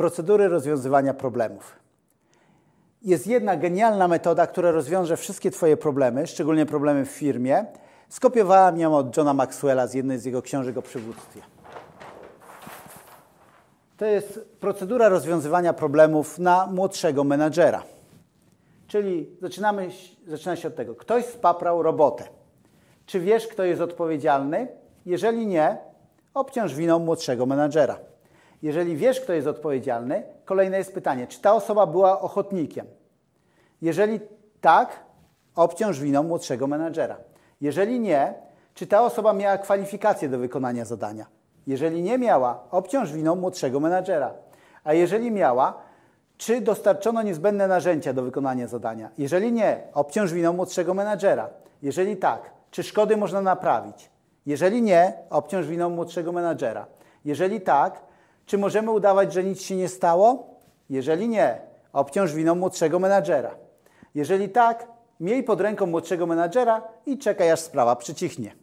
procedury rozwiązywania problemów. Jest jedna genialna metoda, która rozwiąże wszystkie Twoje problemy, szczególnie problemy w firmie. Skopiowałem ją od Johna Maxwella z jednej z jego książek o przywództwie. To jest procedura rozwiązywania problemów na młodszego menadżera. Czyli zaczynamy, zaczyna się od tego. Ktoś spaprał robotę. Czy wiesz, kto jest odpowiedzialny? Jeżeli nie, obciąż winą młodszego menadżera. Jeżeli wiesz, kto jest odpowiedzialny, kolejne jest pytanie, czy ta osoba była ochotnikiem? Jeżeli tak, obciąż winą młodszego menadżera. Jeżeli nie, czy ta osoba miała kwalifikacje do wykonania zadania? Jeżeli nie miała, obciąż winą młodszego menadżera. A jeżeli miała, czy dostarczono niezbędne narzędzia do wykonania zadania? Jeżeli nie, obciąż winą młodszego menadżera. Jeżeli tak, czy szkody można naprawić? Jeżeli nie, obciąż winą młodszego menadżera. Jeżeli tak, czy możemy udawać, że nic się nie stało? Jeżeli nie, obciąż winą młodszego menadżera. Jeżeli tak, miej pod ręką młodszego menadżera i czekaj, aż sprawa przycichnie.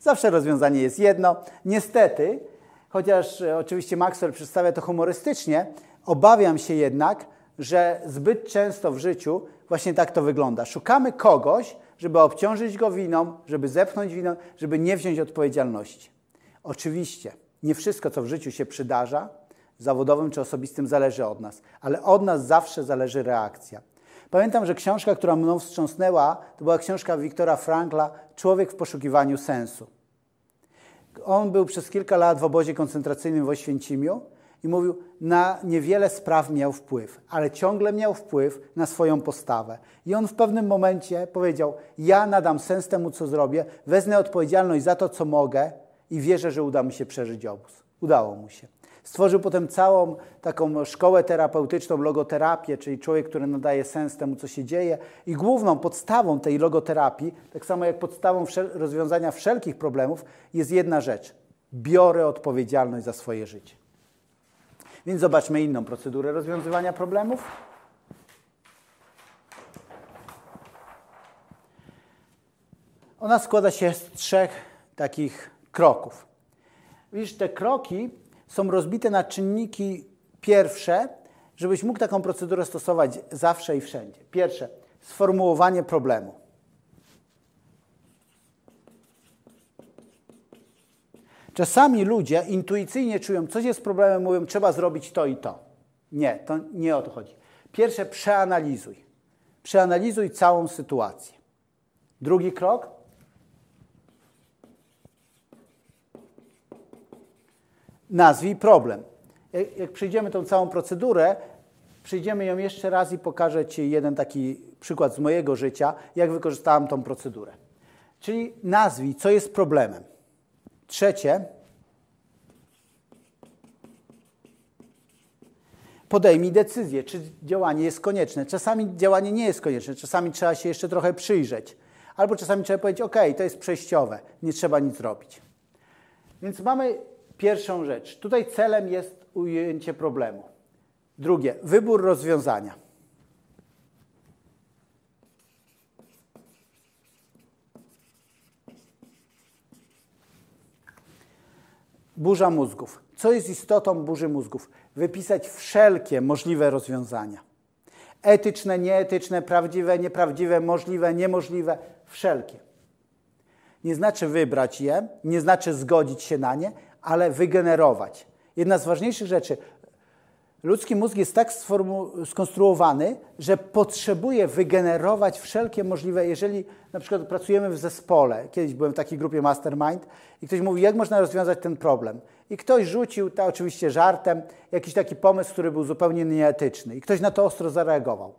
Zawsze rozwiązanie jest jedno. Niestety, chociaż e, oczywiście Maxwell przedstawia to humorystycznie, obawiam się jednak, że zbyt często w życiu właśnie tak to wygląda. Szukamy kogoś, żeby obciążyć go winą, żeby zepchnąć winą, żeby nie wziąć odpowiedzialności. Oczywiście, nie wszystko, co w życiu się przydarza, zawodowym czy osobistym, zależy od nas, ale od nas zawsze zależy reakcja. Pamiętam, że książka, która mną wstrząsnęła, to była książka Wiktora Frankla Człowiek w poszukiwaniu sensu. On był przez kilka lat w obozie koncentracyjnym w Oświęcimiu i mówił, na niewiele spraw miał wpływ, ale ciągle miał wpływ na swoją postawę. I on w pewnym momencie powiedział: Ja nadam sens temu, co zrobię, wezmę odpowiedzialność za to, co mogę i wierzę, że uda mi się przeżyć obóz. Udało mu się. Stworzył potem całą taką szkołę terapeutyczną, logoterapię, czyli człowiek, który nadaje sens temu, co się dzieje. I główną podstawą tej logoterapii, tak samo jak podstawą wszel rozwiązania wszelkich problemów, jest jedna rzecz. Biorę odpowiedzialność za swoje życie. Więc zobaczmy inną procedurę rozwiązywania problemów. Ona składa się z trzech takich kroków. Widzisz, te kroki są rozbite na czynniki pierwsze, żebyś mógł taką procedurę stosować zawsze i wszędzie. Pierwsze, sformułowanie problemu. Czasami ludzie intuicyjnie czują, coś jest problemem, mówią, trzeba zrobić to i to. Nie, to nie o to chodzi. Pierwsze, przeanalizuj. Przeanalizuj całą sytuację. Drugi krok, nazwij problem. Jak, przyjdziemy tą całą procedurę, przyjdziemy ją jeszcze raz i pokażę Ci jeden taki przykład z mojego życia, jak wykorzystałem tą procedurę. Czyli nazwij, co jest problemem. Trzecie, podejmij decyzję, czy działanie jest konieczne. Czasami działanie nie jest konieczne, czasami trzeba się jeszcze trochę przyjrzeć. Albo czasami trzeba powiedzieć, OK, to jest przejściowe, nie trzeba nic robić. Więc mamy pierwszą rzecz. Tutaj celem jest ujęcie problemu. Drugie, wybór rozwiązania. Burza mózgów. Co jest istotą burzy mózgów? Wypisać wszelkie możliwe rozwiązania. Etyczne, nieetyczne, prawdziwe, nieprawdziwe, możliwe, niemożliwe, wszelkie. Nie znaczy wybrać je, nie znaczy zgodzić się na nie, ale wygenerować. Jedna z ważniejszych rzeczy, ludzki mózg jest tak skonstruowany, że potrzebuje wygenerować wszelkie możliwe, jeżeli na przykład pracujemy w zespole, kiedyś byłem w takiej grupie mastermind i ktoś mówi, jak można rozwiązać ten problem. I ktoś rzucił, to oczywiście żartem, jakiś taki pomysł, który był zupełnie nieetyczny i ktoś na to ostro zareagował.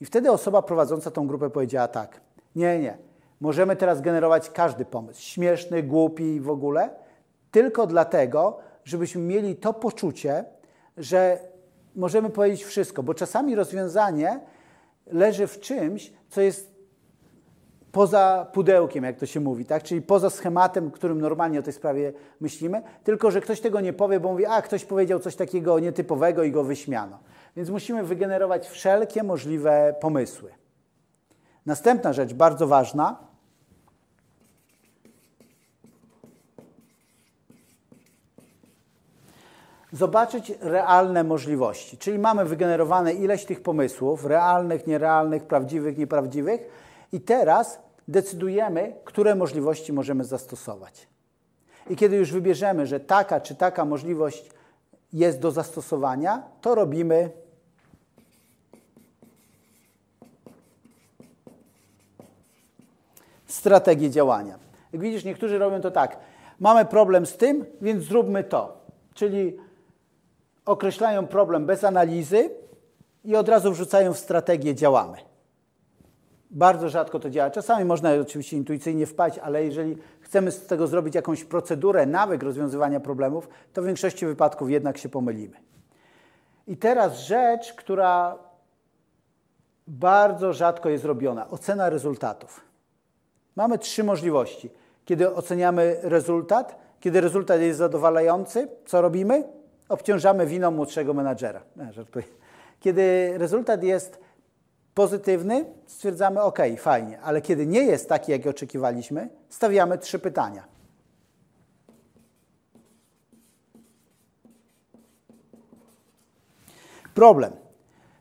I wtedy osoba prowadząca tą grupę powiedziała tak, nie, nie, możemy teraz generować każdy pomysł, śmieszny, głupi w ogóle, tylko dlatego, żebyśmy mieli to poczucie, że możemy powiedzieć wszystko, bo czasami rozwiązanie leży w czymś, co jest poza pudełkiem, jak to się mówi, tak? czyli poza schematem, którym normalnie o tej sprawie myślimy, tylko że ktoś tego nie powie, bo mówi, a ktoś powiedział coś takiego nietypowego i go wyśmiano. Więc musimy wygenerować wszelkie możliwe pomysły. Następna rzecz, bardzo ważna, zobaczyć realne możliwości. Czyli mamy wygenerowane ileś tych pomysłów, realnych, nierealnych, prawdziwych, nieprawdziwych, i teraz decydujemy, które możliwości możemy zastosować. I kiedy już wybierzemy, że taka czy taka możliwość jest do zastosowania, to robimy strategię działania. Jak widzisz, niektórzy robią to tak. Mamy problem z tym, więc zróbmy to. Czyli określają problem bez analizy i od razu wrzucają w strategię działamy. Bardzo rzadko to działa. Czasami można oczywiście intuicyjnie wpaść, ale jeżeli chcemy z tego zrobić jakąś procedurę, nawyk rozwiązywania problemów, to w większości wypadków jednak się pomylimy. I teraz rzecz, która bardzo rzadko jest robiona ocena rezultatów. Mamy trzy możliwości. Kiedy oceniamy rezultat, kiedy rezultat jest zadowalający, co robimy? Obciążamy winą młodszego menadżera. Żartuję. Kiedy rezultat jest pozytywny, stwierdzamy OK, fajnie, ale kiedy nie jest taki, jak oczekiwaliśmy, stawiamy trzy pytania. Problem.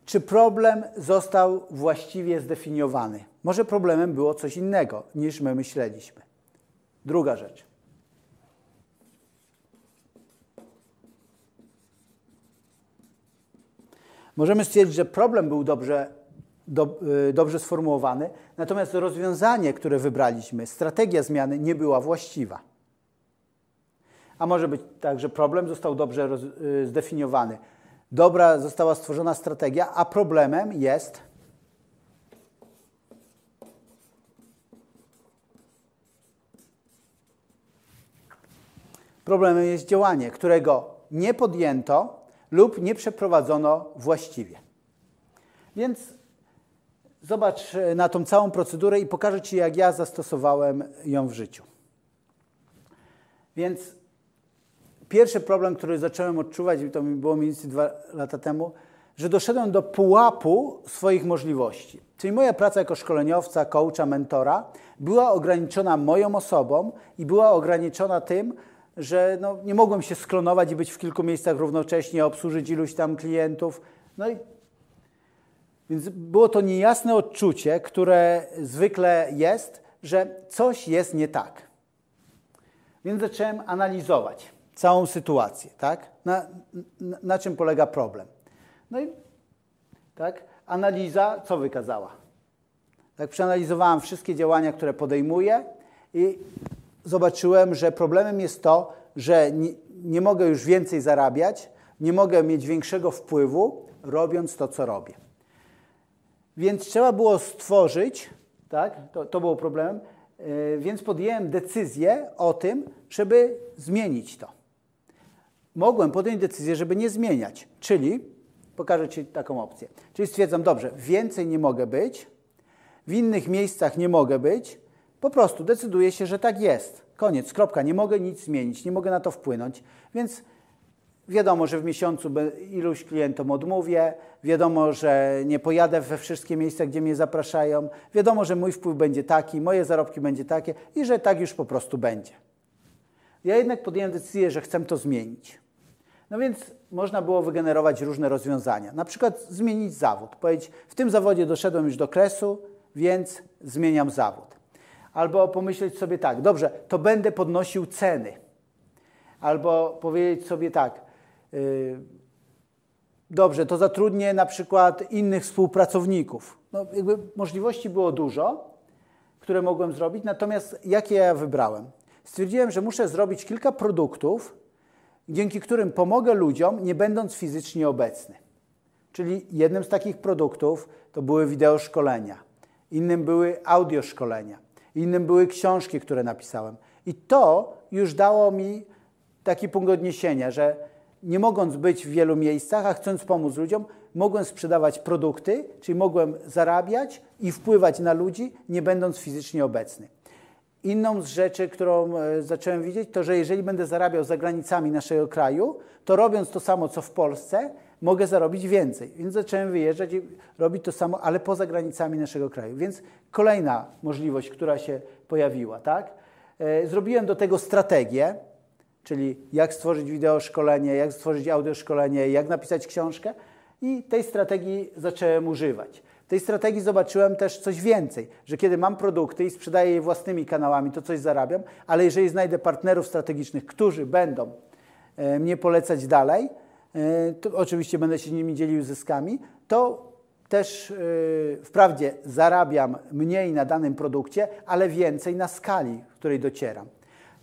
Czy problem został właściwie zdefiniowany? Może problemem było coś innego, niż my myśleliśmy. Druga rzecz. Możemy stwierdzić, że problem był dobrze, do, y, dobrze sformułowany, natomiast rozwiązanie, które wybraliśmy, strategia zmiany nie była właściwa. A może być tak, że problem został dobrze roz, y, zdefiniowany. Dobra została stworzona strategia, a problemem jest Problemem jest działanie, którego nie podjęto lub nie przeprowadzono właściwie. Więc zobacz e, na tą całą procedurę i pokażę Ci, jak ja zastosowałem ją w życiu. Więc pierwszy problem, który zacząłem odczuwać, to było mniej więcej dwa lata temu, że doszedłem do pułapu swoich możliwości. Czyli moja praca jako szkoleniowca, coacha, mentora była ograniczona moją osobą i była ograniczona tym, że no, nie mogłem się sklonować i być w kilku miejscach równocześnie, obsłużyć iluś tam klientów. No i więc było to niejasne odczucie, które zwykle jest, że coś jest nie tak. Więc zacząłem analizować całą sytuację, tak? Na, na, na czym polega problem. No i tak, analiza co wykazała? Tak, przeanalizowałem wszystkie działania, które podejmuję i zobaczyłem, że problemem jest to, że nie, nie mogę już więcej zarabiać, nie mogę mieć większego wpływu, robiąc to, co robię. Więc trzeba było stworzyć, tak, to, to było problemem, yy, więc podjęłem decyzję o tym, żeby zmienić to. Mogłem podjąć decyzję, żeby nie zmieniać, czyli pokażę Ci taką opcję. Czyli stwierdzam, dobrze, więcej nie mogę być, w innych miejscach nie mogę być, po prostu decyduję się, że tak jest. Koniec, kropka. Nie mogę nic zmienić, nie mogę na to wpłynąć. Więc wiadomo, że w miesiącu iluś klientom odmówię, wiadomo, że nie pojadę we wszystkie miejsca, gdzie mnie zapraszają, wiadomo, że mój wpływ będzie taki, moje zarobki będzie takie i że tak już po prostu będzie. Ja jednak podjąłem decyzję, że chcę to zmienić. No więc można było wygenerować różne rozwiązania. Na przykład zmienić zawód. Powiedzieć, w tym zawodzie doszedłem już do kresu, więc zmieniam zawód. Albo pomyśleć sobie tak, dobrze, to będę podnosił ceny. Albo powiedzieć sobie tak, yy, dobrze, to zatrudnię na przykład innych współpracowników. No, jakby możliwości było dużo, które mogłem zrobić, natomiast jakie ja wybrałem? Stwierdziłem, że muszę zrobić kilka produktów, dzięki którym pomogę ludziom, nie będąc fizycznie obecny. Czyli jednym z takich produktów to były wideo szkolenia, innym były audio szkolenia, innym były książki, które napisałem. I to już dało mi taki punkt odniesienia, że nie mogąc być w wielu miejscach, a chcąc pomóc ludziom, mogłem sprzedawać produkty, czyli mogłem zarabiać i wpływać na ludzi, nie będąc fizycznie obecny. Inną z rzeczy, którą e, zacząłem widzieć, to że jeżeli będę zarabiał za granicami naszego kraju, to robiąc to samo, co w Polsce, mogę zarobić więcej. Więc zacząłem wyjeżdżać i robić to samo, ale poza granicami naszego kraju. Więc kolejna możliwość, która się pojawiła, tak? E, zrobiłem do tego strategię, czyli jak stworzyć wideo szkolenie, jak stworzyć audio szkolenie, jak napisać książkę i tej strategii zacząłem używać. W tej strategii zobaczyłem też coś więcej, że kiedy mam produkty i sprzedaję je własnymi kanałami, to coś zarabiam, ale jeżeli znajdę partnerów strategicznych, którzy będą e, mnie polecać dalej, oczywiście będę się nimi dzielił zyskami, to też yy, wprawdzie zarabiam mniej na danym produkcie, ale więcej na skali, w której docieram.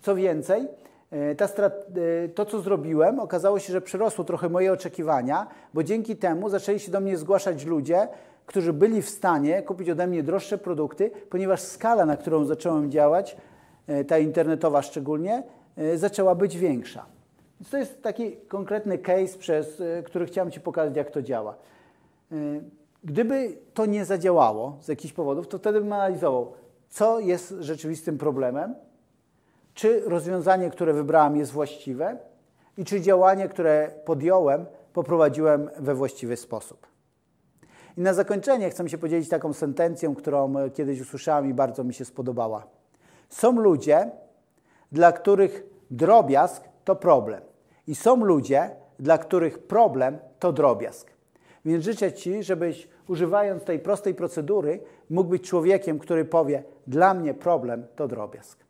Co więcej, yy, to co zrobiłem, okazało się, że przerosło trochę moje oczekiwania, bo dzięki temu zaczęli się do mnie zgłaszać ludzie, którzy byli w stanie kupić ode mnie droższe produkty, ponieważ skala, na którą zacząłem działać, ta internetowa szczególnie, zaczęła być większa. Więc to jest taki konkretny case, przez yy, który chciałem Ci pokazać, jak to działa. Gdyby to nie zadziałało z jakichś powodów, to wtedy bym analizował, co jest rzeczywistym problemem, czy rozwiązanie, które wybrałem, jest właściwe i czy działanie, które podjąłem, poprowadziłem we właściwy sposób. I na zakończenie chcę się podzielić taką sentencją, którą kiedyś usłyszałem i bardzo mi się spodobała. Są ludzie, dla których drobiazg to problem, i są ludzie, dla których problem to drobiazg. Więc życzę Ci, żebyś używając tej prostej procedury mógł być człowiekiem, który powie: Dla mnie problem to drobiazg.